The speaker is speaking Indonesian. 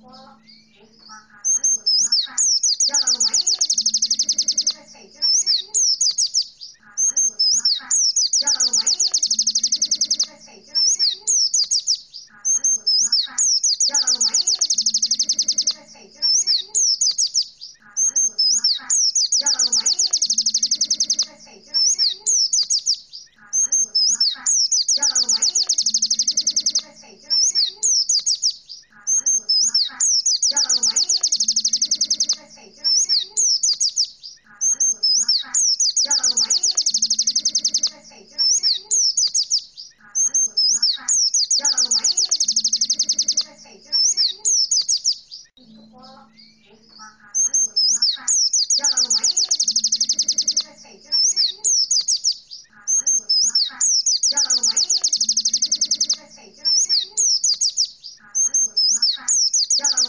kolak makanan buat dimakan. Ya kalau main Yeah.